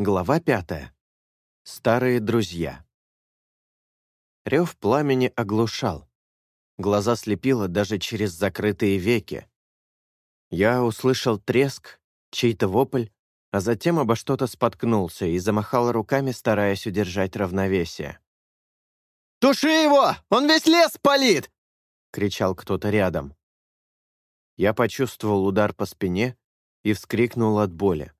Глава пятая. Старые друзья. Рев пламени оглушал. Глаза слепило даже через закрытые веки. Я услышал треск, чей-то вопль, а затем обо что-то споткнулся и замахал руками, стараясь удержать равновесие. «Туши его! Он весь лес палит!» — кричал кто-то рядом. Я почувствовал удар по спине и вскрикнул от боли.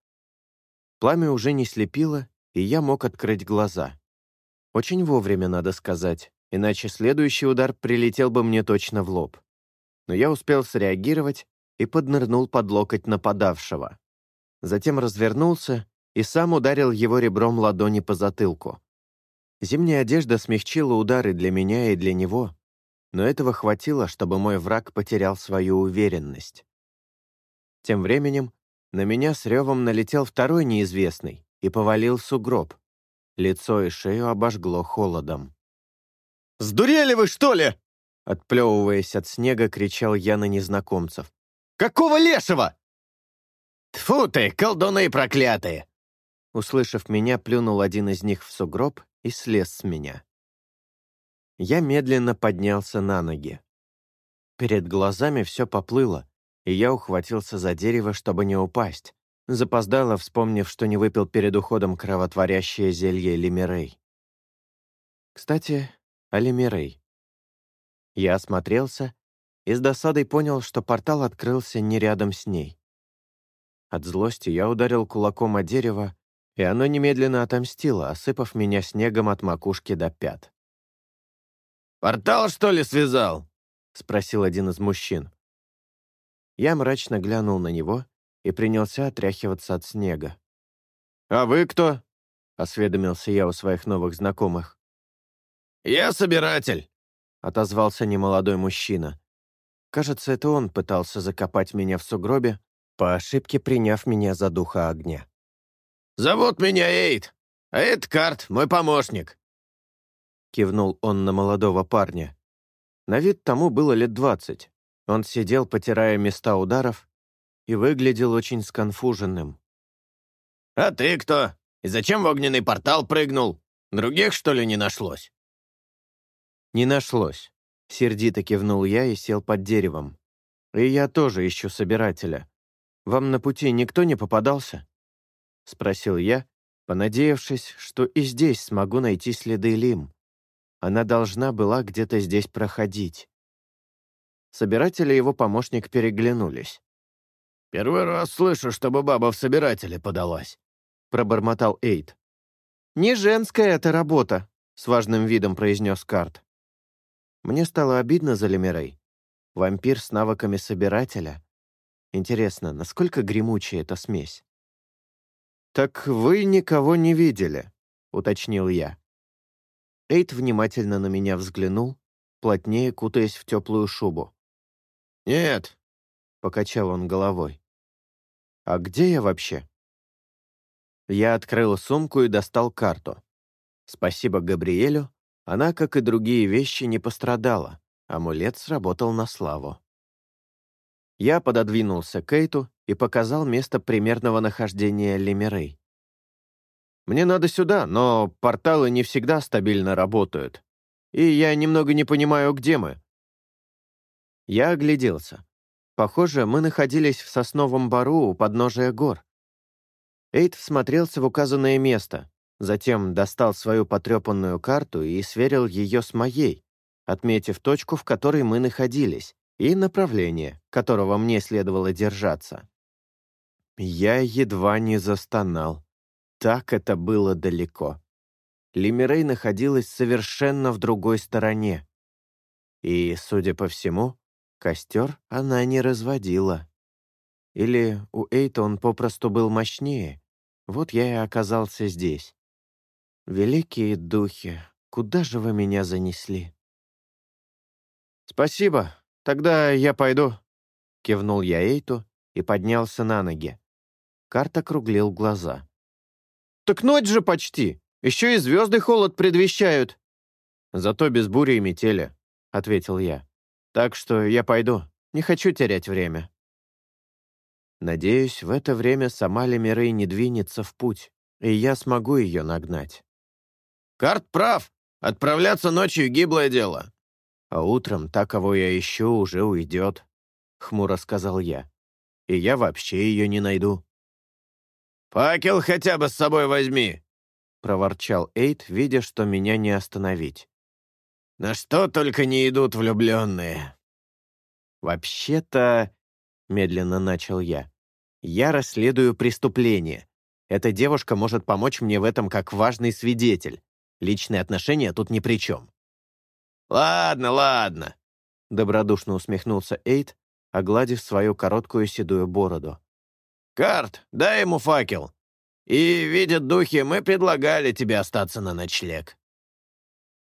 Пламя уже не слепило, и я мог открыть глаза. Очень вовремя, надо сказать, иначе следующий удар прилетел бы мне точно в лоб. Но я успел среагировать и поднырнул под локоть нападавшего. Затем развернулся и сам ударил его ребром ладони по затылку. Зимняя одежда смягчила удары для меня и для него, но этого хватило, чтобы мой враг потерял свою уверенность. Тем временем на меня с ревом налетел второй неизвестный и повалил сугроб. Лицо и шею обожгло холодом. «Сдурели вы, что ли?» Отплевываясь от снега, кричал я на незнакомцев. «Какого лешего?» «Тьфу ты, колдуны проклятые!» Услышав меня, плюнул один из них в сугроб и слез с меня. Я медленно поднялся на ноги. Перед глазами все поплыло, и я ухватился за дерево, чтобы не упасть, запоздало вспомнив, что не выпил перед уходом кровотворящее зелье Лимирей. Кстати, о Лимирей. Я осмотрелся и с досадой понял, что портал открылся не рядом с ней. От злости я ударил кулаком о дерево, и оно немедленно отомстило, осыпав меня снегом от макушки до пят. «Портал, что ли, связал?» — спросил один из мужчин. Я мрачно глянул на него и принялся отряхиваться от снега. «А вы кто?» — осведомился я у своих новых знакомых. «Я собиратель», — отозвался немолодой мужчина. Кажется, это он пытался закопать меня в сугробе, по ошибке приняв меня за духа огня. «Зовут меня Эйд, а это Карт, мой помощник», — кивнул он на молодого парня. На вид тому было лет двадцать. Он сидел, потирая места ударов, и выглядел очень сконфуженным. «А ты кто? И зачем в огненный портал прыгнул? Других, что ли, не нашлось?» «Не нашлось», — сердито кивнул я и сел под деревом. «И я тоже ищу собирателя. Вам на пути никто не попадался?» — спросил я, понадеявшись, что и здесь смогу найти следы Лим. Она должна была где-то здесь проходить. Собиратель и его помощник переглянулись. «Первый раз слышу, чтобы баба в собирателе подалась», — пробормотал Эйд. «Не женская эта работа», — с важным видом произнес Карт. Мне стало обидно за Лемирей. Вампир с навыками собирателя. Интересно, насколько гремучая эта смесь? «Так вы никого не видели», — уточнил я. Эйд внимательно на меня взглянул, плотнее кутаясь в теплую шубу. «Нет», — покачал он головой. «А где я вообще?» Я открыл сумку и достал карту. Спасибо Габриэлю, она, как и другие вещи, не пострадала. Амулет сработал на славу. Я пододвинулся к Эйту и показал место примерного нахождения Лемирей. «Мне надо сюда, но порталы не всегда стабильно работают. И я немного не понимаю, где мы. Я огляделся. Похоже, мы находились в сосновом бару у подножия гор. Эйд всмотрелся в указанное место, затем достал свою потрепанную карту и сверил ее с моей, отметив точку, в которой мы находились, и направление, которого мне следовало держаться. Я едва не застонал. Так это было далеко. Лимирей находилась совершенно в другой стороне. И, судя по всему, Костер она не разводила. Или у Эйта он попросту был мощнее. Вот я и оказался здесь. Великие духи, куда же вы меня занесли? «Спасибо, тогда я пойду», — кивнул я Эйту и поднялся на ноги. Карт округлил глаза. «Так ночь же почти! Еще и звезды холод предвещают!» «Зато без бури и метели», — ответил я. Так что я пойду, не хочу терять время. Надеюсь, в это время сама Лемирей не двинется в путь, и я смогу ее нагнать. «Карт прав. Отправляться ночью — гиблое дело». «А утром та, кого я ищу, уже уйдет», — хмуро сказал я. «И я вообще ее не найду». «Факел хотя бы с собой возьми», — проворчал Эйд, видя, что меня не остановить. «На что только не идут влюбленные». «Вообще-то...» — медленно начал я. «Я расследую преступление. Эта девушка может помочь мне в этом как важный свидетель. Личные отношения тут ни при чем». «Ладно, ладно», — добродушно усмехнулся Эйд, огладив свою короткую седую бороду. «Карт, дай ему факел. И, видят духи, мы предлагали тебе остаться на ночлег».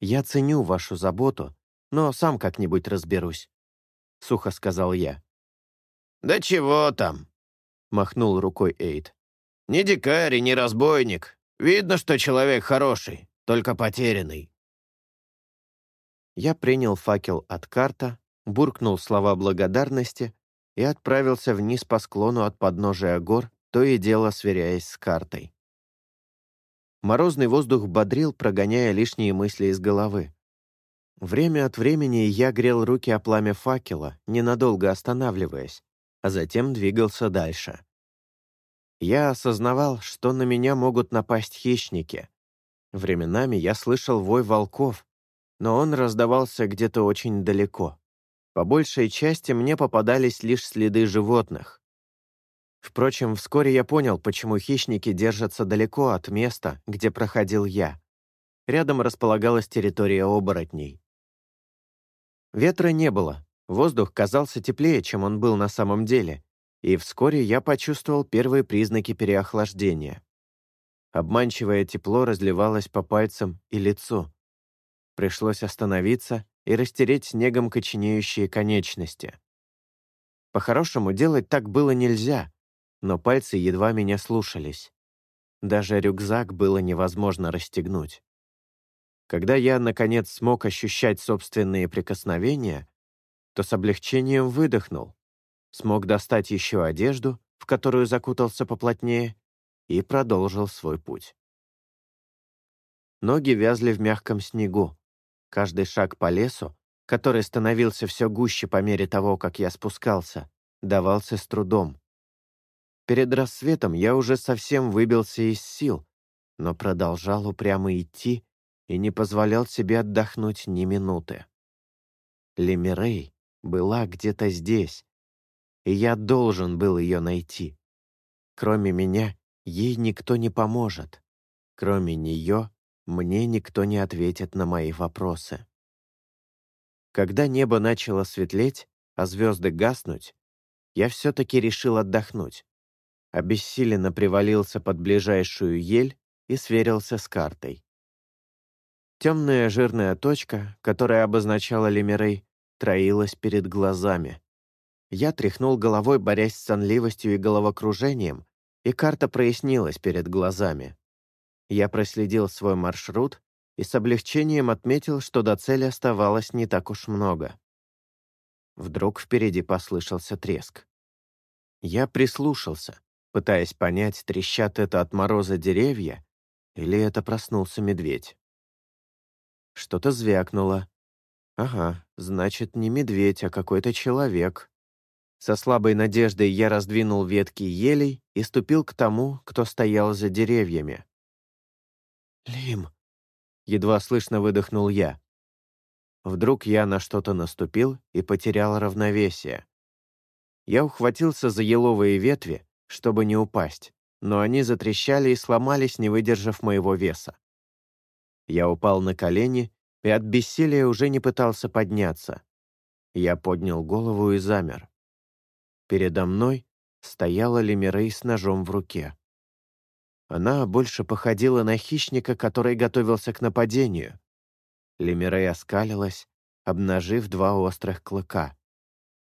«Я ценю вашу заботу, но сам как-нибудь разберусь», — сухо сказал я. «Да чего там?» — махнул рукой Эйд. «Не дикарь и не разбойник. Видно, что человек хороший, только потерянный». Я принял факел от карта, буркнул слова благодарности и отправился вниз по склону от подножия гор, то и дело сверяясь с картой. Морозный воздух бодрил, прогоняя лишние мысли из головы. Время от времени я грел руки о пламя факела, ненадолго останавливаясь, а затем двигался дальше. Я осознавал, что на меня могут напасть хищники. Временами я слышал вой волков, но он раздавался где-то очень далеко. По большей части мне попадались лишь следы животных. Впрочем, вскоре я понял, почему хищники держатся далеко от места, где проходил я. Рядом располагалась территория оборотней. Ветра не было, воздух казался теплее, чем он был на самом деле, и вскоре я почувствовал первые признаки переохлаждения. Обманчивое тепло разливалось по пальцам и лицу. Пришлось остановиться и растереть снегом коченеющие конечности. По-хорошему, делать так было нельзя, но пальцы едва меня слушались. Даже рюкзак было невозможно расстегнуть. Когда я, наконец, смог ощущать собственные прикосновения, то с облегчением выдохнул, смог достать еще одежду, в которую закутался поплотнее, и продолжил свой путь. Ноги вязли в мягком снегу, Каждый шаг по лесу, который становился все гуще по мере того, как я спускался, давался с трудом. Перед рассветом я уже совсем выбился из сил, но продолжал упрямо идти и не позволял себе отдохнуть ни минуты. Лемирей была где-то здесь, и я должен был ее найти. Кроме меня, ей никто не поможет. Кроме нее, мне никто не ответит на мои вопросы. Когда небо начало светлеть, а звезды гаснуть, я все-таки решил отдохнуть. Обессиленно привалился под ближайшую ель и сверился с картой. Темная жирная точка, которая обозначала Лемирей, троилась перед глазами. Я тряхнул головой, борясь с сонливостью и головокружением, и карта прояснилась перед глазами. Я проследил свой маршрут и с облегчением отметил, что до цели оставалось не так уж много. Вдруг впереди послышался треск. Я прислушался, пытаясь понять, трещат это от мороза деревья или это проснулся медведь. Что-то звякнуло. Ага, значит, не медведь, а какой-то человек. Со слабой надеждой я раздвинул ветки елей и ступил к тому, кто стоял за деревьями. «Лим!» — едва слышно выдохнул я. Вдруг я на что-то наступил и потерял равновесие. Я ухватился за еловые ветви, чтобы не упасть, но они затрещали и сломались, не выдержав моего веса. Я упал на колени и от бессилия уже не пытался подняться. Я поднял голову и замер. Передо мной стояла Лемирей с ножом в руке. Она больше походила на хищника, который готовился к нападению. Лемирей оскалилась, обнажив два острых клыка.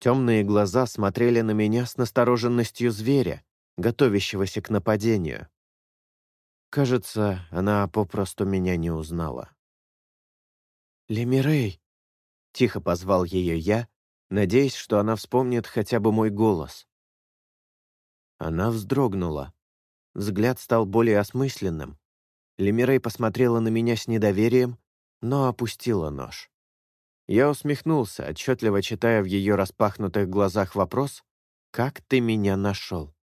Темные глаза смотрели на меня с настороженностью зверя, готовящегося к нападению. Кажется, она попросту меня не узнала. «Лемирей!» — тихо позвал ее я, надеясь, что она вспомнит хотя бы мой голос. Она вздрогнула, взгляд стал более осмысленным. Лемирей посмотрела на меня с недоверием, но опустила нож. Я усмехнулся, отчетливо читая в ее распахнутых глазах вопрос «Как ты меня нашел?»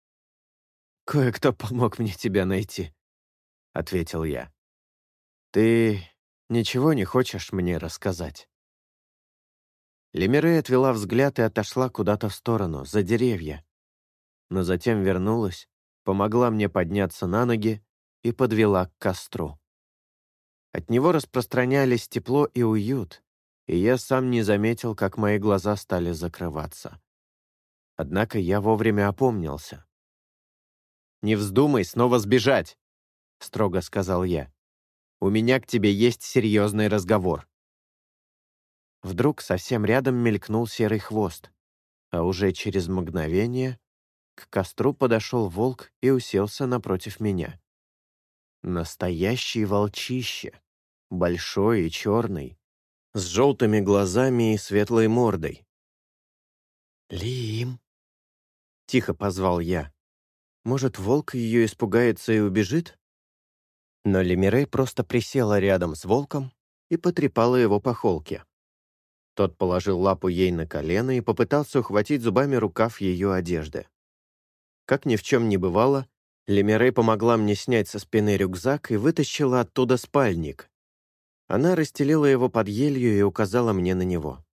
«Кое-кто помог мне тебя найти», — ответил я. «Ты ничего не хочешь мне рассказать?» Лемирей отвела взгляд и отошла куда-то в сторону, за деревья. Но затем вернулась, помогла мне подняться на ноги и подвела к костру. От него распространялись тепло и уют, и я сам не заметил, как мои глаза стали закрываться. Однако я вовремя опомнился. «Не вздумай снова сбежать!» — строго сказал я. «У меня к тебе есть серьезный разговор». Вдруг совсем рядом мелькнул серый хвост, а уже через мгновение к костру подошел волк и уселся напротив меня. Настоящий волчище, большой и черный, с желтыми глазами и светлой мордой. «Лим!» — тихо позвал я. «Может, волк ее испугается и убежит?» Но Лемирей просто присела рядом с волком и потрепала его по холке. Тот положил лапу ей на колено и попытался ухватить зубами рукав ее одежды. Как ни в чем не бывало, Лемирей помогла мне снять со спины рюкзак и вытащила оттуда спальник, она расстелила его под елью и указала мне на него.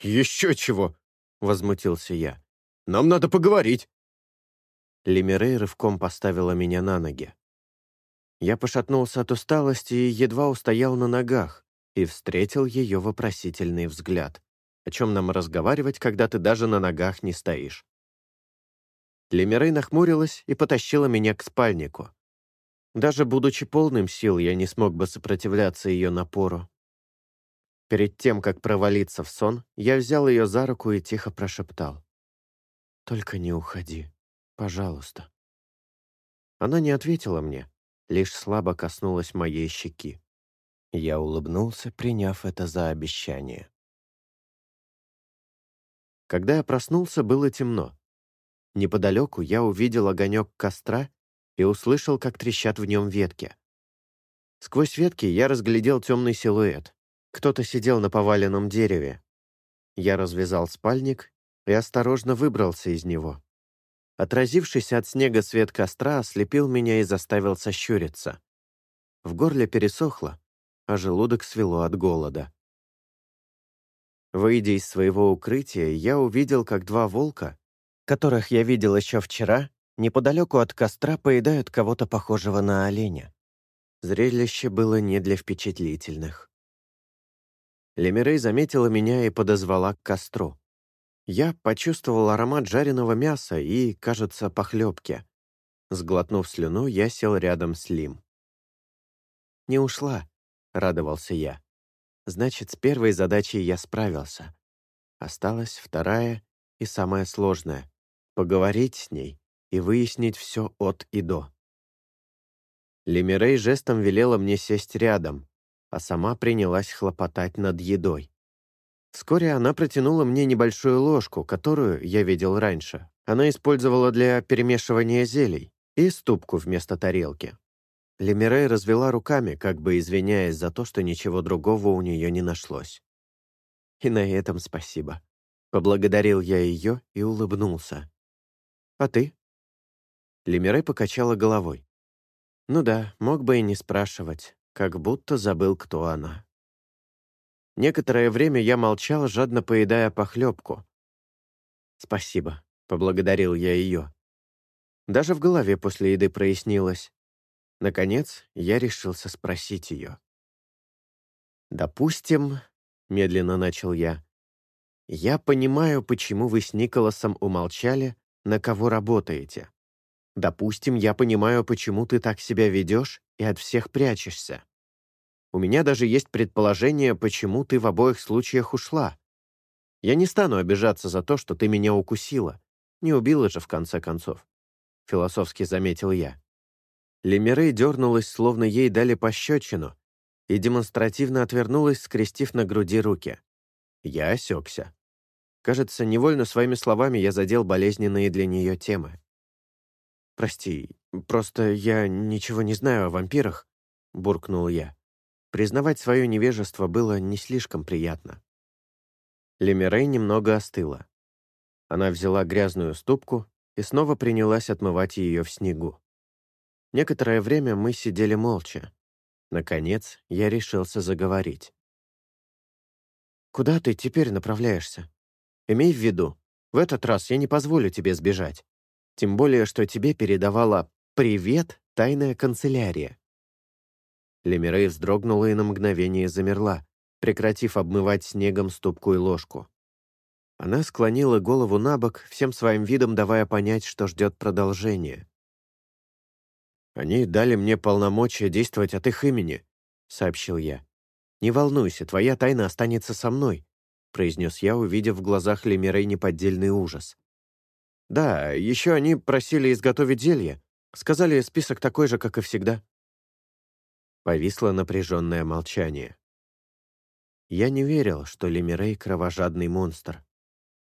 «Еще чего!» — возмутился я. «Нам надо поговорить!» Лемирей рывком поставила меня на ноги. Я пошатнулся от усталости и едва устоял на ногах и встретил ее вопросительный взгляд. О чем нам разговаривать, когда ты даже на ногах не стоишь? Лемирей нахмурилась и потащила меня к спальнику. Даже будучи полным сил, я не смог бы сопротивляться ее напору. Перед тем, как провалиться в сон, я взял ее за руку и тихо прошептал. «Только не уходи, пожалуйста». Она не ответила мне, лишь слабо коснулась моей щеки. Я улыбнулся, приняв это за обещание. Когда я проснулся, было темно. Неподалеку я увидел огонек костра и услышал, как трещат в нем ветки. Сквозь ветки я разглядел темный силуэт. Кто-то сидел на поваленном дереве. Я развязал спальник и осторожно выбрался из него. Отразившийся от снега свет костра ослепил меня и заставил сощуриться. В горле пересохло, а желудок свело от голода. Выйдя из своего укрытия, я увидел, как два волка, которых я видел еще вчера, Неподалеку от костра поедают кого-то похожего на оленя. Зрелище было не для впечатлительных. Лемирей заметила меня и подозвала к костру. Я почувствовал аромат жареного мяса и, кажется, похлебки. Сглотнув слюну, я сел рядом с Лим. «Не ушла», — радовался я. «Значит, с первой задачей я справился. Осталась вторая и самая сложная — поговорить с ней и выяснить все от и до. Лемирей жестом велела мне сесть рядом, а сама принялась хлопотать над едой. Вскоре она протянула мне небольшую ложку, которую я видел раньше. Она использовала для перемешивания зелий и ступку вместо тарелки. Лемирей развела руками, как бы извиняясь за то, что ничего другого у нее не нашлось. И на этом спасибо. Поблагодарил я ее и улыбнулся. «А ты?» Лемире покачала головой. Ну да, мог бы и не спрашивать, как будто забыл, кто она. Некоторое время я молчал, жадно поедая похлебку. «Спасибо», — поблагодарил я ее. Даже в голове после еды прояснилось. Наконец, я решился спросить ее. «Допустим», — медленно начал я, «я понимаю, почему вы с Николасом умолчали, на кого работаете. Допустим, я понимаю, почему ты так себя ведешь и от всех прячешься. У меня даже есть предположение, почему ты в обоих случаях ушла. Я не стану обижаться за то, что ты меня укусила. Не убила же, в конце концов. Философски заметил я. Лемирей дернулась, словно ей дали пощечину, и демонстративно отвернулась, скрестив на груди руки. Я осекся. Кажется, невольно своими словами я задел болезненные для нее темы. «Прости, просто я ничего не знаю о вампирах», — буркнул я. Признавать свое невежество было не слишком приятно. Лемирей немного остыла. Она взяла грязную ступку и снова принялась отмывать ее в снегу. Некоторое время мы сидели молча. Наконец, я решился заговорить. «Куда ты теперь направляешься? Имей в виду, в этот раз я не позволю тебе сбежать. Тем более, что тебе передавала «Привет, тайная канцелярия». Лемирей вздрогнула и на мгновение замерла, прекратив обмывать снегом ступку и ложку. Она склонила голову на бок, всем своим видом давая понять, что ждет продолжения. «Они дали мне полномочия действовать от их имени», — сообщил я. «Не волнуйся, твоя тайна останется со мной», — произнес я, увидев в глазах Лемирей неподдельный ужас. «Да, еще они просили изготовить зелье. Сказали, список такой же, как и всегда». Повисло напряженное молчание. Я не верил, что Лемирей — кровожадный монстр.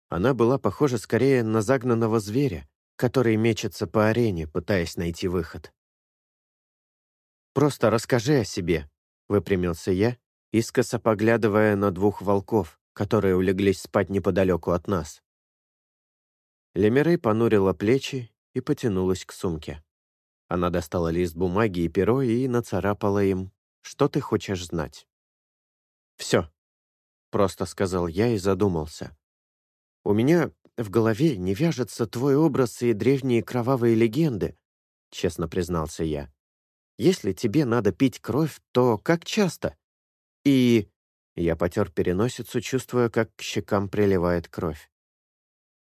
Она была похожа скорее на загнанного зверя, который мечется по арене, пытаясь найти выход. «Просто расскажи о себе», — выпрямился я, искоса поглядывая на двух волков, которые улеглись спать неподалеку от нас. Лемирей понурила плечи и потянулась к сумке. Она достала лист бумаги и перо и нацарапала им «Что ты хочешь знать?» «Все», — просто сказал я и задумался. «У меня в голове не вяжется твой образ и древние кровавые легенды», — честно признался я. «Если тебе надо пить кровь, то как часто?» И... Я потер переносицу, чувствуя, как к щекам приливает кровь.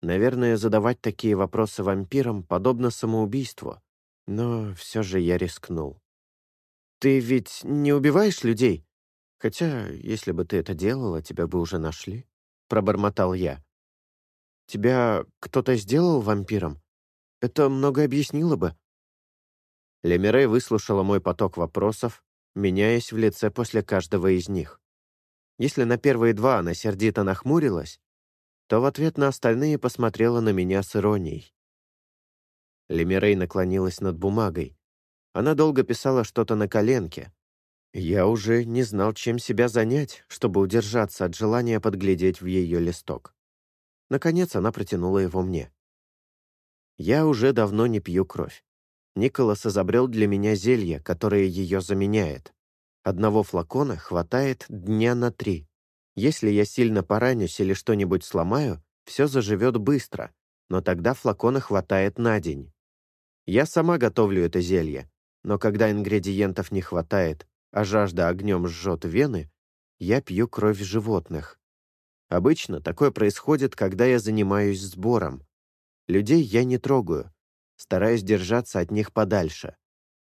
Наверное, задавать такие вопросы вампирам подобно самоубийству, но все же я рискнул. «Ты ведь не убиваешь людей? Хотя, если бы ты это делала, тебя бы уже нашли», — пробормотал я. «Тебя кто-то сделал вампиром? Это много объяснило бы». Лемирей выслушала мой поток вопросов, меняясь в лице после каждого из них. Если на первые два она сердито нахмурилась, то в ответ на остальные посмотрела на меня с иронией. Лемирей наклонилась над бумагой. Она долго писала что-то на коленке. Я уже не знал, чем себя занять, чтобы удержаться от желания подглядеть в ее листок. Наконец она протянула его мне. Я уже давно не пью кровь. Николас изобрел для меня зелье, которое ее заменяет. Одного флакона хватает дня на три. Если я сильно поранюсь или что-нибудь сломаю, все заживет быстро, но тогда флакона хватает на день. Я сама готовлю это зелье, но когда ингредиентов не хватает, а жажда огнем жжет вены, я пью кровь животных. Обычно такое происходит, когда я занимаюсь сбором. Людей я не трогаю, стараюсь держаться от них подальше.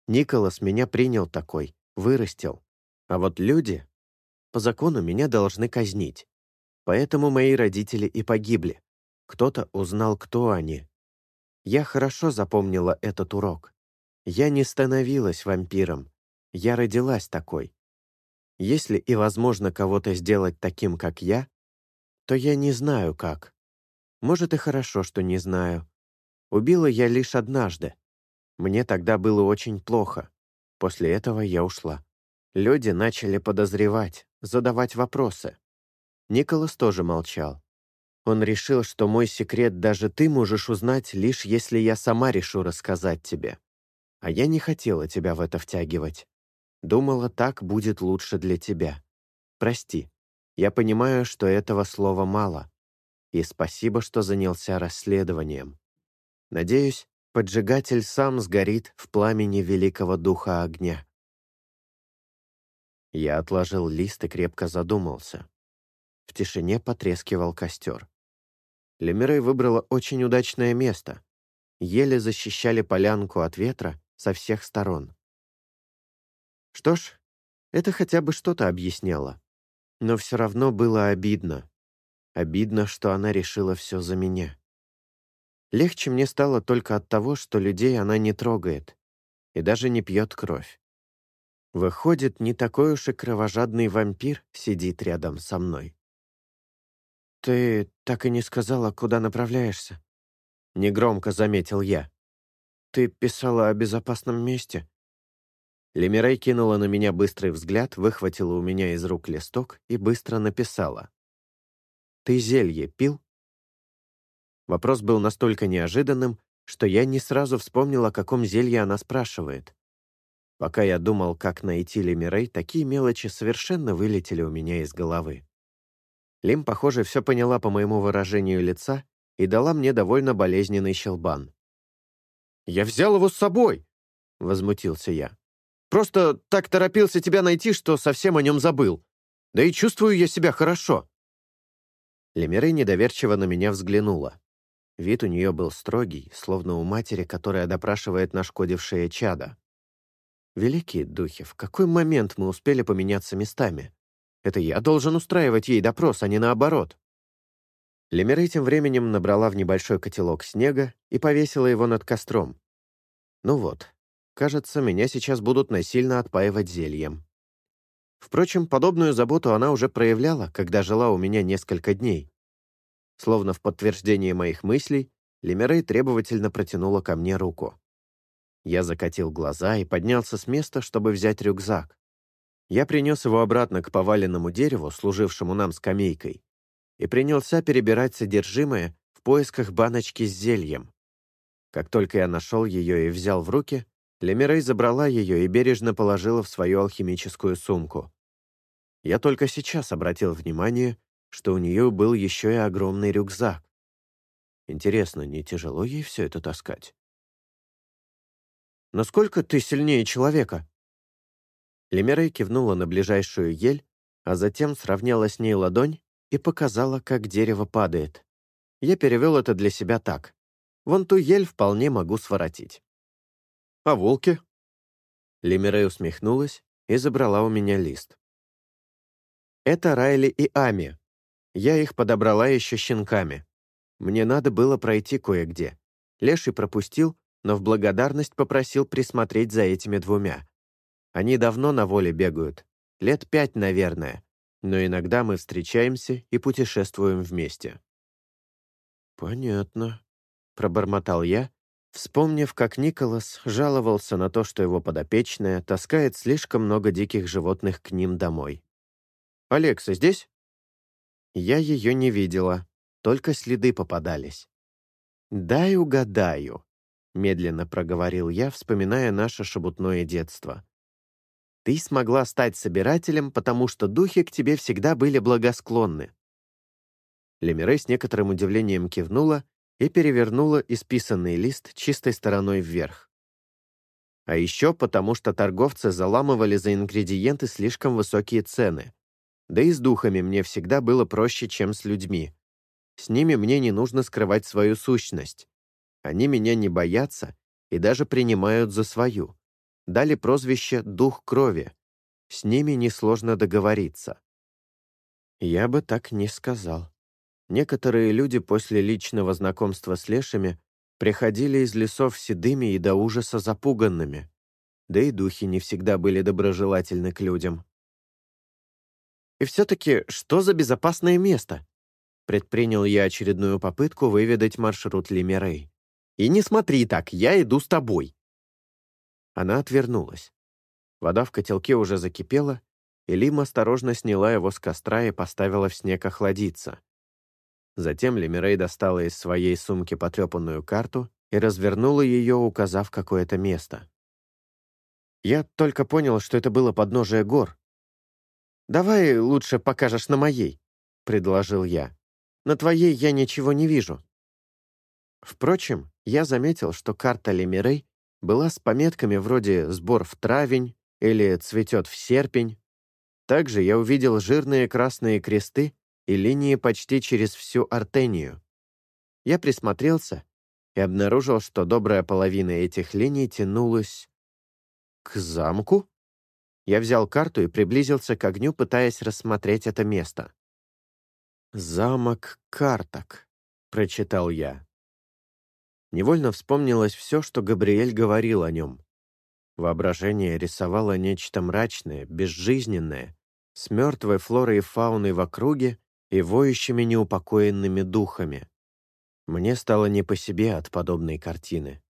Николас меня принял такой, вырастил. А вот люди, по закону, меня должны казнить. Поэтому мои родители и погибли. Кто-то узнал, кто они, я хорошо запомнила этот урок. Я не становилась вампиром. Я родилась такой. Если и возможно кого-то сделать таким, как я, то я не знаю как. Может и хорошо, что не знаю. Убила я лишь однажды. Мне тогда было очень плохо. После этого я ушла. Люди начали подозревать, задавать вопросы. Николас тоже молчал. Он решил, что мой секрет даже ты можешь узнать, лишь если я сама решу рассказать тебе. А я не хотела тебя в это втягивать. Думала, так будет лучше для тебя. Прости, я понимаю, что этого слова мало. И спасибо, что занялся расследованием. Надеюсь, поджигатель сам сгорит в пламени великого духа огня. Я отложил лист и крепко задумался. В тишине потрескивал костер. Лемирей выбрала очень удачное место. Еле защищали полянку от ветра со всех сторон. Что ж, это хотя бы что-то объясняло. Но все равно было обидно. Обидно, что она решила все за меня. Легче мне стало только от того, что людей она не трогает и даже не пьет кровь. Выходит, не такой уж и кровожадный вампир сидит рядом со мной. «Ты так и не сказала, куда направляешься?» Негромко заметил я. ты писала о безопасном месте?» Лемирей кинула на меня быстрый взгляд, выхватила у меня из рук листок и быстро написала. «Ты зелье пил?» Вопрос был настолько неожиданным, что я не сразу вспомнил, о каком зелье она спрашивает. Пока я думал, как найти Лемирей, такие мелочи совершенно вылетели у меня из головы. Лим, похоже, все поняла по моему выражению лица и дала мне довольно болезненный щелбан. «Я взял его с собой!» — возмутился я. «Просто так торопился тебя найти, что совсем о нем забыл. Да и чувствую я себя хорошо». Лемирей недоверчиво на меня взглянула. Вид у нее был строгий, словно у матери, которая допрашивает нашкодившее чадо. Великие духи, в какой момент мы успели поменяться местами? Это я должен устраивать ей допрос, а не наоборот. Лемирей тем временем набрала в небольшой котелок снега и повесила его над костром. Ну вот, кажется, меня сейчас будут насильно отпаивать зельем. Впрочем, подобную заботу она уже проявляла, когда жила у меня несколько дней. Словно в подтверждение моих мыслей, Лемерей требовательно протянула ко мне руку. Я закатил глаза и поднялся с места, чтобы взять рюкзак. Я принес его обратно к поваленному дереву, служившему нам скамейкой, и принялся перебирать содержимое в поисках баночки с зельем. Как только я нашел ее и взял в руки, Лемирей забрала ее и бережно положила в свою алхимическую сумку. Я только сейчас обратил внимание, что у нее был еще и огромный рюкзак. Интересно, не тяжело ей все это таскать? «Насколько ты сильнее человека?» Лемерей кивнула на ближайшую ель, а затем сравняла с ней ладонь и показала, как дерево падает. Я перевел это для себя так. Вон ту ель вполне могу своротить. «А волки?» Лемерей усмехнулась и забрала у меня лист. «Это Райли и Ами, я их подобрала еще щенками. Мне надо было пройти кое-где. Леший пропустил, но в благодарность попросил присмотреть за этими двумя. Они давно на воле бегают. Лет пять, наверное. Но иногда мы встречаемся и путешествуем вместе. «Понятно», — пробормотал я, вспомнив, как Николас жаловался на то, что его подопечная таскает слишком много диких животных к ним домой. «Алекса здесь?» Я ее не видела, только следы попадались. «Дай угадаю», — медленно проговорил я, вспоминая наше шебутное детство. «Ты смогла стать собирателем, потому что духи к тебе всегда были благосклонны». Лемире с некоторым удивлением кивнула и перевернула исписанный лист чистой стороной вверх. А еще потому, что торговцы заламывали за ингредиенты слишком высокие цены. Да и с духами мне всегда было проще, чем с людьми. С ними мне не нужно скрывать свою сущность. Они меня не боятся и даже принимают за свою. Дали прозвище «дух крови». С ними несложно договориться. Я бы так не сказал. Некоторые люди после личного знакомства с лешами приходили из лесов седыми и до ужаса запуганными. Да и духи не всегда были доброжелательны к людям. И все-таки, что за безопасное место? Предпринял я очередную попытку выведать маршрут Лемерей. «И не смотри так, я иду с тобой». Она отвернулась. Вода в котелке уже закипела, и Лим осторожно сняла его с костра и поставила в снег охладиться. Затем Лемирей достала из своей сумки потрепанную карту и развернула ее, указав какое-то место. Я только понял, что это было подножие гор, «Давай лучше покажешь на моей», — предложил я. «На твоей я ничего не вижу». Впрочем, я заметил, что карта Лемирей была с пометками вроде «Сбор в травень» или «Цветет в серпень». Также я увидел жирные красные кресты и линии почти через всю Артению. Я присмотрелся и обнаружил, что добрая половина этих линий тянулась к замку. Я взял карту и приблизился к огню, пытаясь рассмотреть это место. «Замок Карток», — прочитал я. Невольно вспомнилось все, что Габриэль говорил о нем. Воображение рисовало нечто мрачное, безжизненное, с мертвой флорой и фауной в округе и воющими неупокоенными духами. Мне стало не по себе от подобной картины.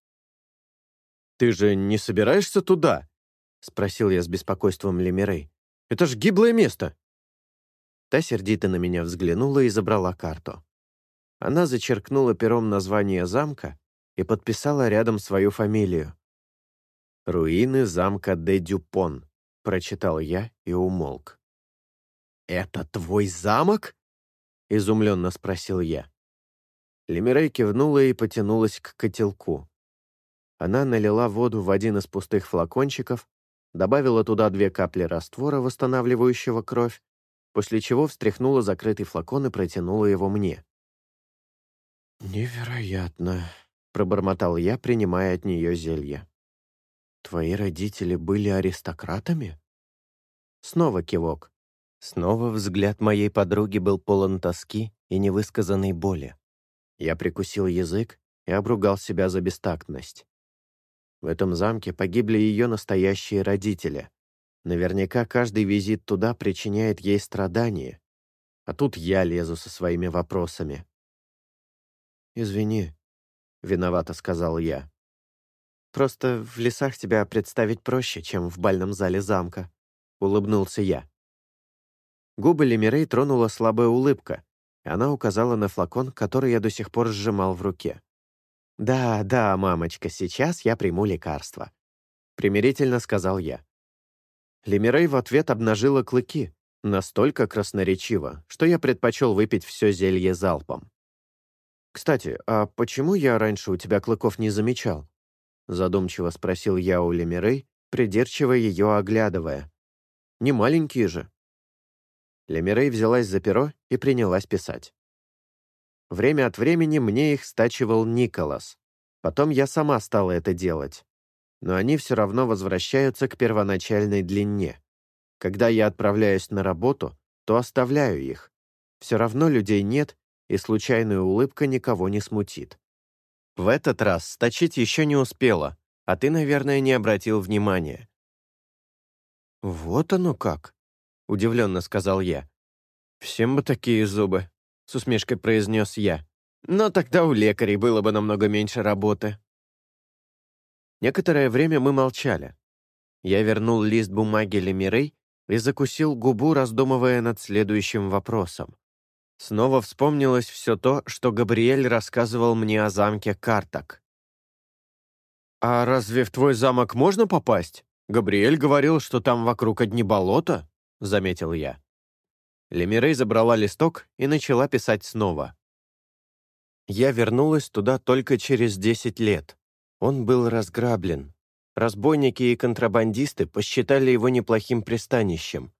«Ты же не собираешься туда?» — спросил я с беспокойством Лемирей. «Это ж гиблое место!» Та сердито на меня взглянула и забрала карту. Она зачеркнула пером название замка и подписала рядом свою фамилию. «Руины замка де Дюпон», — прочитал я и умолк. «Это твой замок?» — изумленно спросил я. Лемирей кивнула и потянулась к котелку. Она налила воду в один из пустых флакончиков, добавила туда две капли раствора, восстанавливающего кровь, после чего встряхнула закрытый флакон и протянула его мне. «Невероятно», — пробормотал я, принимая от нее зелье. «Твои родители были аристократами?» Снова кивок. Снова взгляд моей подруги был полон тоски и невысказанной боли. Я прикусил язык и обругал себя за бестактность. В этом замке погибли ее настоящие родители. Наверняка каждый визит туда причиняет ей страдания. А тут я лезу со своими вопросами. «Извини», — виновато сказал я. «Просто в лесах тебя представить проще, чем в бальном зале замка», — улыбнулся я. Губы Лемирей тронула слабая улыбка, и она указала на флакон, который я до сих пор сжимал в руке. «Да, да, мамочка, сейчас я приму лекарство», — примирительно сказал я. Лемирей в ответ обнажила клыки, настолько красноречиво, что я предпочел выпить все зелье залпом. «Кстати, а почему я раньше у тебя клыков не замечал?» Задумчиво спросил я у Лемирей, придирчиво ее оглядывая. «Не маленькие же». Лемирей взялась за перо и принялась писать. Время от времени мне их стачивал Николас. Потом я сама стала это делать. Но они все равно возвращаются к первоначальной длине. Когда я отправляюсь на работу, то оставляю их. Все равно людей нет, и случайная улыбка никого не смутит. В этот раз сточить еще не успела, а ты, наверное, не обратил внимания. «Вот оно как», — удивленно сказал я. «Всем бы такие зубы», — с усмешкой произнес я. «Но тогда у лекарей было бы намного меньше работы». Некоторое время мы молчали. Я вернул лист бумаги Лемирей и закусил губу, раздумывая над следующим вопросом. Снова вспомнилось все то, что Габриэль рассказывал мне о замке Картак. «А разве в твой замок можно попасть? Габриэль говорил, что там вокруг одни болота», — заметил я. Лемирей забрала листок и начала писать снова. Я вернулась туда только через 10 лет. Он был разграблен. Разбойники и контрабандисты посчитали его неплохим пристанищем.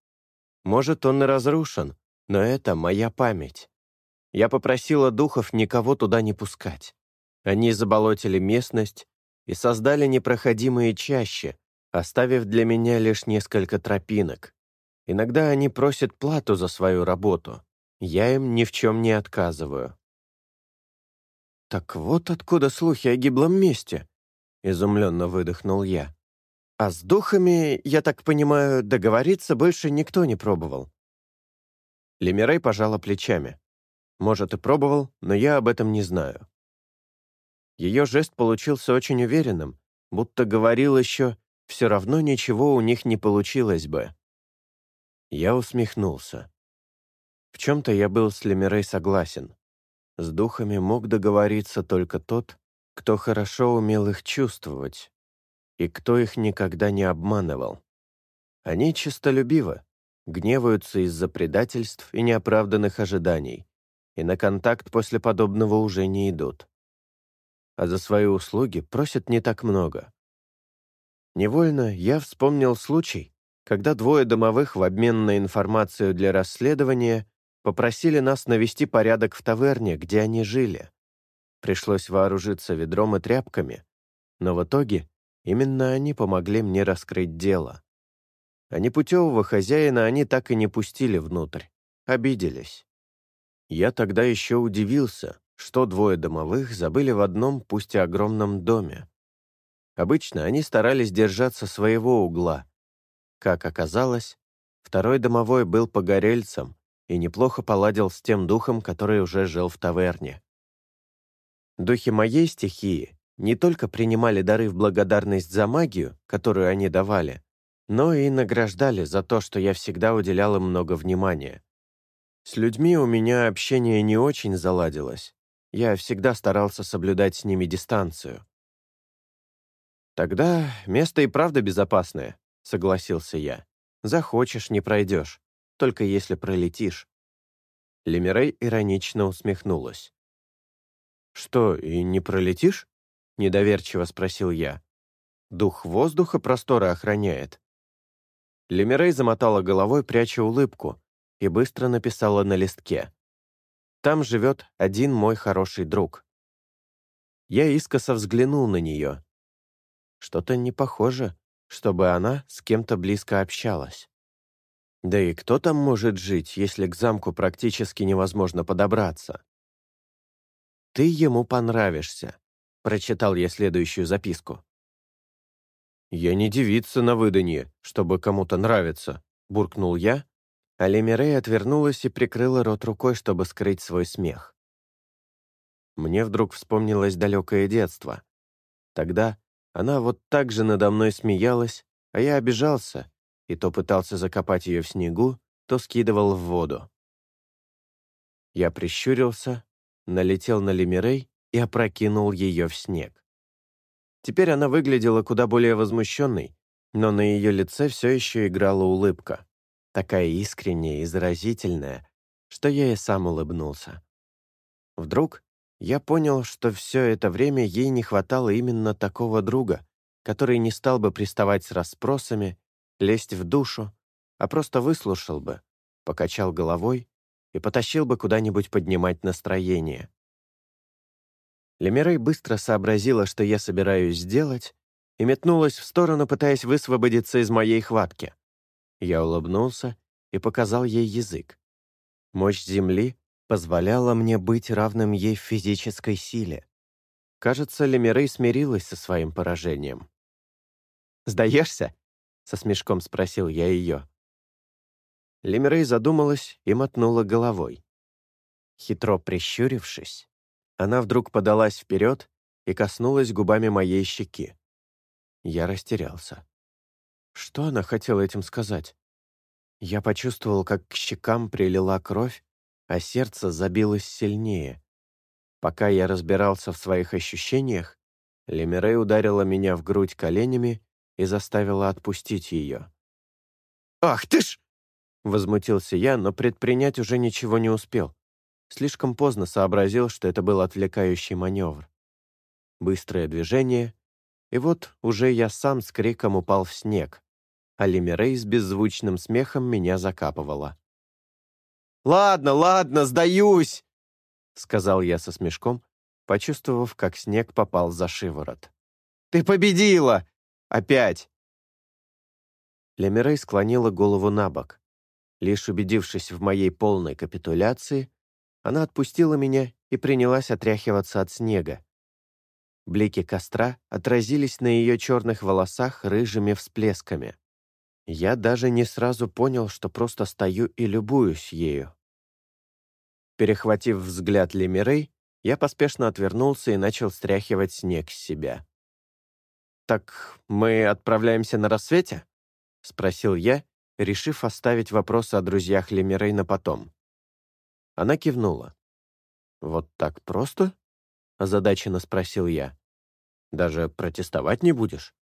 Может, он и разрушен, но это моя память. Я попросила духов никого туда не пускать. Они заболотили местность и создали непроходимые чащи, оставив для меня лишь несколько тропинок. Иногда они просят плату за свою работу. Я им ни в чем не отказываю. «Так вот откуда слухи о гиблом месте», — изумленно выдохнул я. «А с духами, я так понимаю, договориться больше никто не пробовал». Лемирей пожала плечами. «Может, и пробовал, но я об этом не знаю». Ее жест получился очень уверенным, будто говорил еще, все равно ничего у них не получилось бы. Я усмехнулся. В чем-то я был с Лемирей согласен. С духами мог договориться только тот, кто хорошо умел их чувствовать и кто их никогда не обманывал. Они честолюбивы, гневаются из-за предательств и неоправданных ожиданий, и на контакт после подобного уже не идут. А за свои услуги просят не так много. Невольно я вспомнил случай, когда двое домовых в обмен на информацию для расследования попросили нас навести порядок в таверне, где они жили. Пришлось вооружиться ведром и тряпками, но в итоге именно они помогли мне раскрыть дело. А непутевого хозяина они так и не пустили внутрь, обиделись. Я тогда еще удивился, что двое домовых забыли в одном, пусть и огромном доме. Обычно они старались держаться своего угла, как оказалось, второй домовой был погорельцем и неплохо поладил с тем духом, который уже жил в таверне. Духи моей стихии не только принимали дары в благодарность за магию, которую они давали, но и награждали за то, что я всегда уделял им много внимания. С людьми у меня общение не очень заладилось. Я всегда старался соблюдать с ними дистанцию. «Тогда место и правда безопасное», — согласился я. «Захочешь — не пройдешь, только если пролетишь». Лемирей иронично усмехнулась. «Что, и не пролетишь?» — недоверчиво спросил я. «Дух воздуха простора охраняет». Лемирей замотала головой, пряча улыбку, и быстро написала на листке. «Там живет один мой хороший друг». Я искоса взглянул на нее. Что-то не похоже, чтобы она с кем-то близко общалась. Да и кто там может жить, если к замку практически невозможно подобраться? «Ты ему понравишься», — прочитал я следующую записку. «Я не девица на выданье, чтобы кому-то нравиться», — буркнул я, а Лемирей отвернулась и прикрыла рот рукой, чтобы скрыть свой смех. Мне вдруг вспомнилось далекое детство. Тогда она вот так же надо мной смеялась, а я обижался и то пытался закопать ее в снегу, то скидывал в воду. Я прищурился, налетел на Лемирей и опрокинул ее в снег. Теперь она выглядела куда более возмущенной, но на ее лице все еще играла улыбка, такая искренняя и заразительная, что я и сам улыбнулся. Вдруг я понял, что все это время ей не хватало именно такого друга, который не стал бы приставать с расспросами, лезть в душу, а просто выслушал бы, покачал головой и потащил бы куда-нибудь поднимать настроение. Лемирей быстро сообразила, что я собираюсь сделать, и метнулась в сторону, пытаясь высвободиться из моей хватки. Я улыбнулся и показал ей язык. Мощь Земли позволяла мне быть равным ей в физической силе. Кажется, Лемирей смирилась со своим поражением. «Сдаешься?» — со смешком спросил я ее. Лемирей задумалась и мотнула головой. Хитро прищурившись, она вдруг подалась вперед и коснулась губами моей щеки. Я растерялся. Что она хотела этим сказать? Я почувствовал, как к щекам прилила кровь, а сердце забилось сильнее. Пока я разбирался в своих ощущениях, Лемирей ударила меня в грудь коленями и заставила отпустить ее. «Ах ты ж!» — возмутился я, но предпринять уже ничего не успел. Слишком поздно сообразил, что это был отвлекающий маневр. Быстрое движение, и вот уже я сам с криком упал в снег, а Лемирей с беззвучным смехом меня закапывала. «Ладно, ладно, сдаюсь!» — сказал я со смешком, почувствовав, как снег попал за шиворот. «Ты победила! Опять!» Лемирей склонила голову на бок. Лишь убедившись в моей полной капитуляции, она отпустила меня и принялась отряхиваться от снега. Блики костра отразились на ее черных волосах рыжими всплесками. Я даже не сразу понял, что просто стою и любуюсь ею. Перехватив взгляд Лемирей, я поспешно отвернулся и начал стряхивать снег с себя. «Так мы отправляемся на рассвете?» — спросил я, решив оставить вопросы о друзьях Лемирей на потом. Она кивнула. «Вот так просто?» — озадаченно спросил я. «Даже протестовать не будешь?»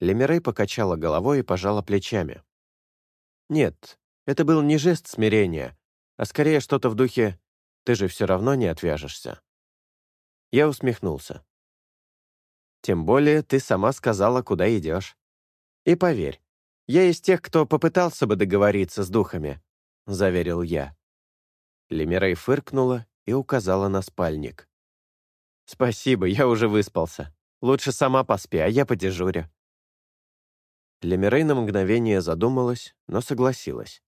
Лемирей покачала головой и пожала плечами. «Нет, это был не жест смирения, а скорее что-то в духе «ты же все равно не отвяжешься». Я усмехнулся. «Тем более ты сама сказала, куда идешь. И поверь, я из тех, кто попытался бы договориться с духами», — заверил я. Лемирей фыркнула и указала на спальник. «Спасибо, я уже выспался. Лучше сама поспи, а я подежурю». Лемирей на мгновение задумалась, но согласилась.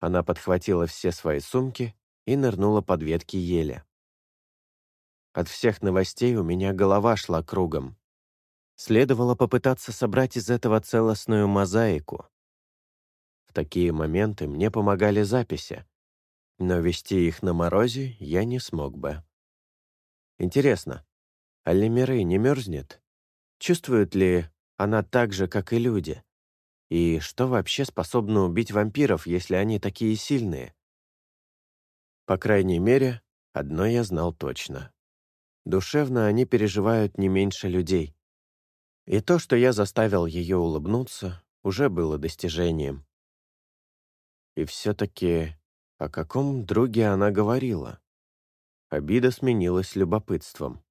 Она подхватила все свои сумки и нырнула под ветки ели. От всех новостей у меня голова шла кругом. Следовало попытаться собрать из этого целостную мозаику. В такие моменты мне помогали записи, но вести их на морозе я не смог бы. Интересно, А Лемирей не мерзнет? Чувствует ли она так же, как и люди? И что вообще способно убить вампиров, если они такие сильные? По крайней мере, одно я знал точно. Душевно они переживают не меньше людей. И то, что я заставил ее улыбнуться, уже было достижением. И все-таки о каком друге она говорила? Обида сменилась любопытством.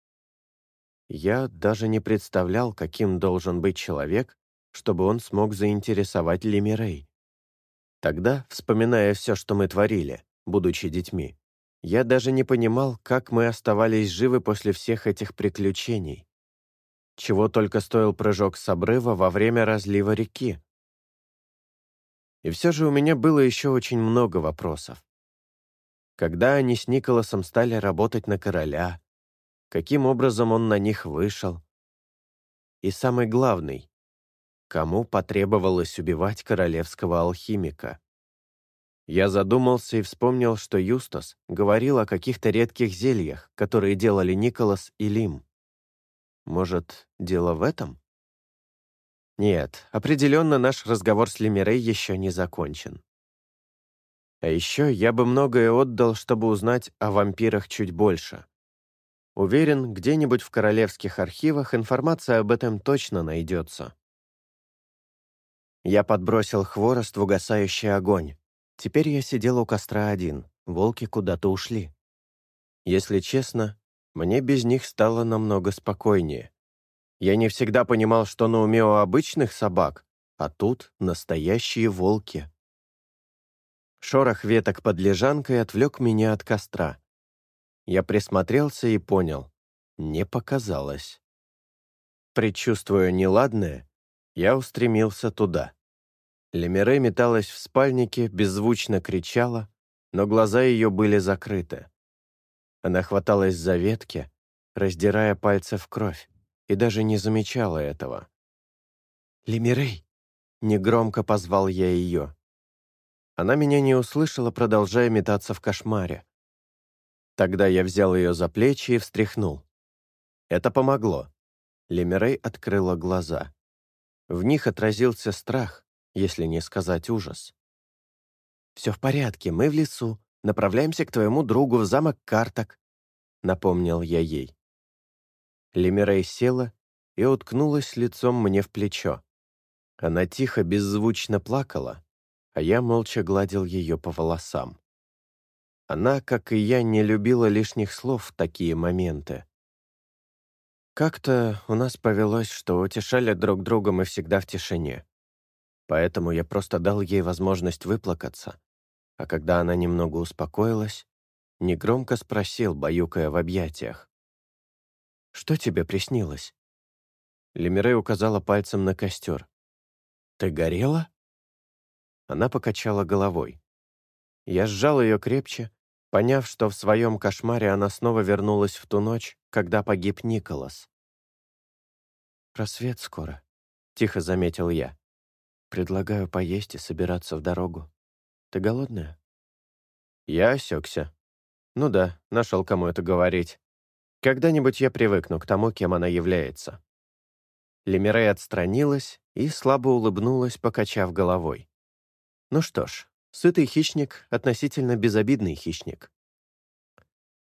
Я даже не представлял, каким должен быть человек, чтобы он смог заинтересовать Лемирей. Тогда, вспоминая все, что мы творили, будучи детьми, я даже не понимал, как мы оставались живы после всех этих приключений. Чего только стоил прыжок с обрыва во время разлива реки. И все же у меня было еще очень много вопросов. Когда они с Николасом стали работать на короля, каким образом он на них вышел. И самый главный, кому потребовалось убивать королевского алхимика. Я задумался и вспомнил, что Юстас говорил о каких-то редких зельях, которые делали Николас и Лим. Может, дело в этом? Нет, определенно наш разговор с Лемирей еще не закончен. А еще я бы многое отдал, чтобы узнать о вампирах чуть больше. Уверен, где-нибудь в королевских архивах информация об этом точно найдется. Я подбросил хворост в угасающий огонь. Теперь я сидел у костра один, волки куда-то ушли. Если честно, мне без них стало намного спокойнее. Я не всегда понимал, что на уме у обычных собак, а тут настоящие волки. Шорох веток под лежанкой отвлек меня от костра. Я присмотрелся и понял. Не показалось. Предчувствуя неладное, я устремился туда. Лемире металась в спальнике, беззвучно кричала, но глаза ее были закрыты. Она хваталась за ветки, раздирая пальцы в кровь, и даже не замечала этого. «Лемирей!» — негромко позвал я ее. Она меня не услышала, продолжая метаться в кошмаре. Тогда я взял ее за плечи и встряхнул. Это помогло. Лемирей открыла глаза. В них отразился страх, если не сказать ужас. «Все в порядке, мы в лесу, направляемся к твоему другу в замок Карток», — напомнил я ей. Лемирей села и уткнулась лицом мне в плечо. Она тихо, беззвучно плакала, а я молча гладил ее по волосам. Она, как и я, не любила лишних слов в такие моменты. Как-то у нас повелось, что утешали друг друга мы всегда в тишине. Поэтому я просто дал ей возможность выплакаться, а когда она немного успокоилась, негромко спросил, баюкая в объятиях. «Что тебе приснилось?» Лемирей указала пальцем на костер. «Ты горела?» Она покачала головой. Я сжал ее крепче, поняв, что в своем кошмаре она снова вернулась в ту ночь, когда погиб Николас. «Рассвет скоро», — тихо заметил я. «Предлагаю поесть и собираться в дорогу. Ты голодная?» Я осекся. Ну да, нашел кому это говорить. Когда-нибудь я привыкну к тому, кем она является. Лемирей отстранилась и слабо улыбнулась, покачав головой. Ну что ж, Сытый хищник — относительно безобидный хищник.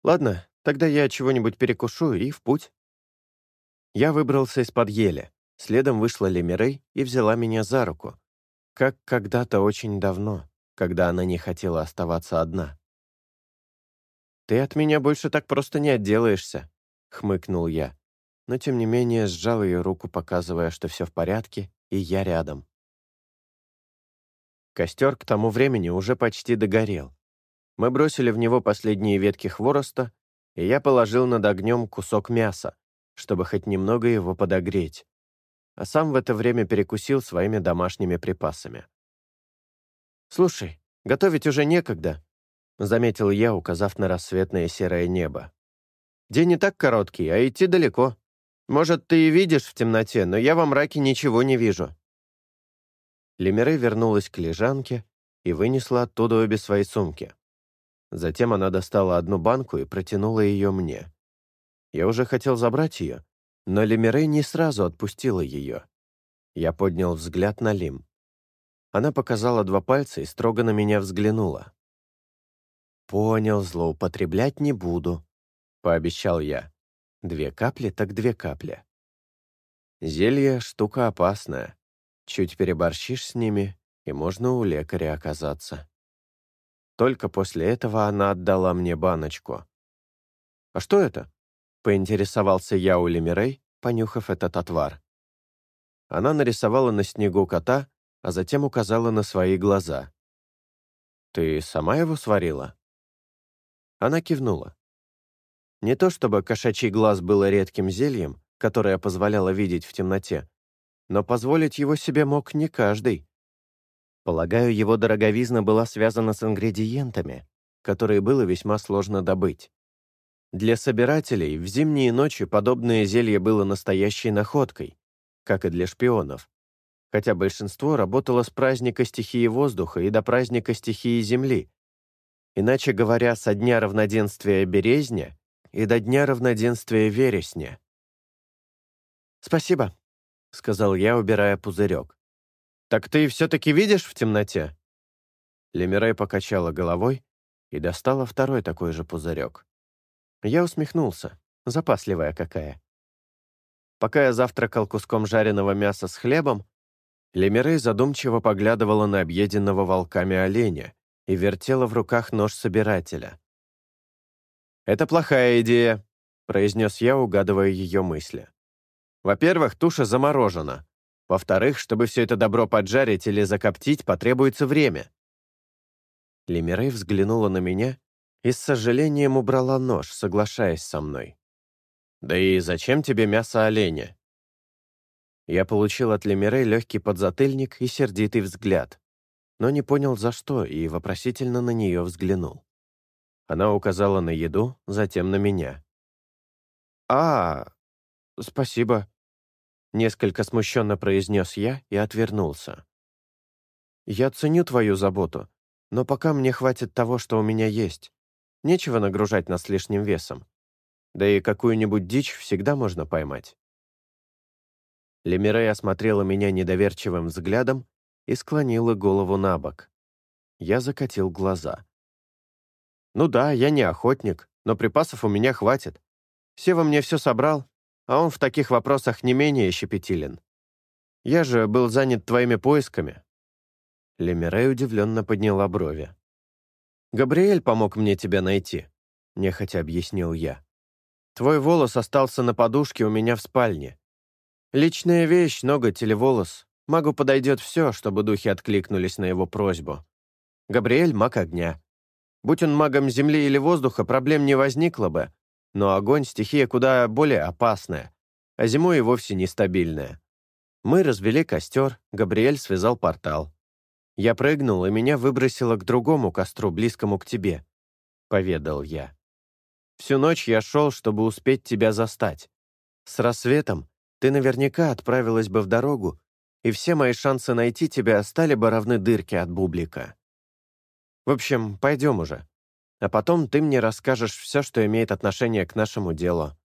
Ладно, тогда я чего-нибудь перекушу и в путь. Я выбрался из-под ели. Следом вышла Лемирей и взяла меня за руку. Как когда-то очень давно, когда она не хотела оставаться одна. «Ты от меня больше так просто не отделаешься», — хмыкнул я. Но тем не менее сжал ее руку, показывая, что все в порядке, и я рядом. Костер к тому времени уже почти догорел. Мы бросили в него последние ветки хвороста, и я положил над огнем кусок мяса, чтобы хоть немного его подогреть, а сам в это время перекусил своими домашними припасами. «Слушай, готовить уже некогда», — заметил я, указав на рассветное серое небо. «День не так короткий, а идти далеко. Может, ты и видишь в темноте, но я во мраке ничего не вижу». Лемире вернулась к лежанке и вынесла оттуда обе свои сумки. Затем она достала одну банку и протянула ее мне. Я уже хотел забрать ее, но Лемирей не сразу отпустила ее. Я поднял взгляд на Лим. Она показала два пальца и строго на меня взглянула. «Понял, злоупотреблять не буду», — пообещал я. «Две капли, так две капли». Зелье — штука опасная. Чуть переборщишь с ними, и можно у лекаря оказаться. Только после этого она отдала мне баночку. «А что это?» — поинтересовался я у Лемирей, понюхав этот отвар. Она нарисовала на снегу кота, а затем указала на свои глаза. «Ты сама его сварила?» Она кивнула. Не то чтобы кошачий глаз было редким зельем, которое позволяло видеть в темноте, но позволить его себе мог не каждый. Полагаю, его дороговизна была связана с ингредиентами, которые было весьма сложно добыть. Для собирателей в зимние ночи подобное зелье было настоящей находкой, как и для шпионов. Хотя большинство работало с праздника стихии воздуха и до праздника стихии земли. Иначе говоря, со дня равноденствия березня и до дня равноденствия вересня. «Спасибо», — сказал я, убирая пузырек. «Так ты все-таки видишь в темноте?» Лемирей покачала головой и достала второй такой же пузырек. Я усмехнулся. Запасливая какая. Пока я завтракал куском жареного мяса с хлебом, Лемирей задумчиво поглядывала на объеденного волками оленя и вертела в руках нож собирателя. «Это плохая идея», — произнес я, угадывая ее мысли. «Во-первых, туша заморожена. Во-вторых, чтобы все это добро поджарить или закоптить, потребуется время». Лемирей взглянула на меня и с сожалением убрала нож, соглашаясь со мной. «Да и зачем тебе мясо оленя?» Я получил от Лемире легкий подзатыльник и сердитый взгляд, но не понял, за что, и вопросительно на нее взглянул. Она указала на еду, затем на меня. «А, спасибо», — несколько смущенно произнес я и отвернулся. «Я ценю твою заботу, но пока мне хватит того, что у меня есть. Нечего нагружать нас лишним весом. Да и какую-нибудь дичь всегда можно поймать. Лемирей осмотрела меня недоверчивым взглядом и склонила голову на бок. Я закатил глаза. «Ну да, я не охотник, но припасов у меня хватит. Сева мне все собрал, а он в таких вопросах не менее щепетилен. Я же был занят твоими поисками». Лемирей удивленно подняла брови. «Габриэль помог мне тебя найти», — нехотя объяснил я. Твой волос остался на подушке у меня в спальне. Личная вещь, ноготь или волос. Магу подойдет все, чтобы духи откликнулись на его просьбу. Габриэль — маг огня. Будь он магом земли или воздуха, проблем не возникло бы. Но огонь — стихия куда более опасная, а зимой и вовсе нестабильная. Мы развели костер, Габриэль связал портал. Я прыгнул, и меня выбросило к другому костру, близкому к тебе, — поведал я. Всю ночь я шел, чтобы успеть тебя застать. С рассветом ты наверняка отправилась бы в дорогу, и все мои шансы найти тебя стали бы равны дырке от бублика. В общем, пойдем уже. А потом ты мне расскажешь все, что имеет отношение к нашему делу.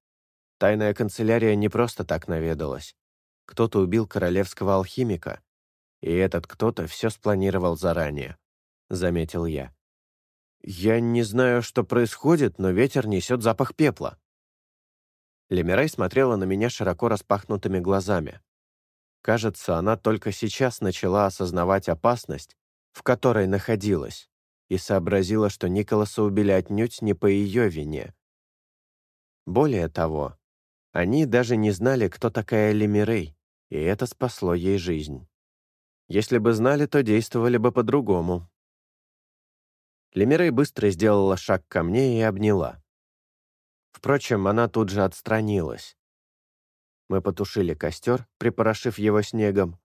Тайная канцелярия не просто так наведалась. Кто-то убил королевского алхимика, и этот кто-то все спланировал заранее», — заметил я. «Я не знаю, что происходит, но ветер несет запах пепла». Лемирай смотрела на меня широко распахнутыми глазами. Кажется, она только сейчас начала осознавать опасность, в которой находилась, и сообразила, что Николаса убили отнюдь не по ее вине. Более того, они даже не знали, кто такая Лемирей, и это спасло ей жизнь. Если бы знали, то действовали бы по-другому. Лемирей быстро сделала шаг ко мне и обняла. Впрочем, она тут же отстранилась. Мы потушили костер, припорошив его снегом,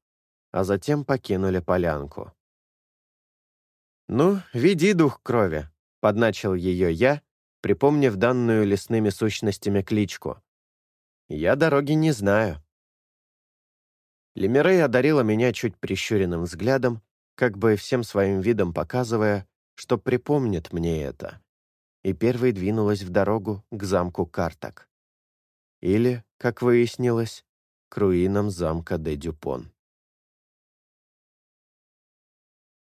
а затем покинули полянку. «Ну, веди дух крови», — подначил ее я, припомнив данную лесными сущностями кличку. «Я дороги не знаю». Лемирей одарила меня чуть прищуренным взглядом, как бы всем своим видом показывая, что припомнит мне это, и первой двинулась в дорогу к замку Картак. Или, как выяснилось, к руинам замка де Дюпон.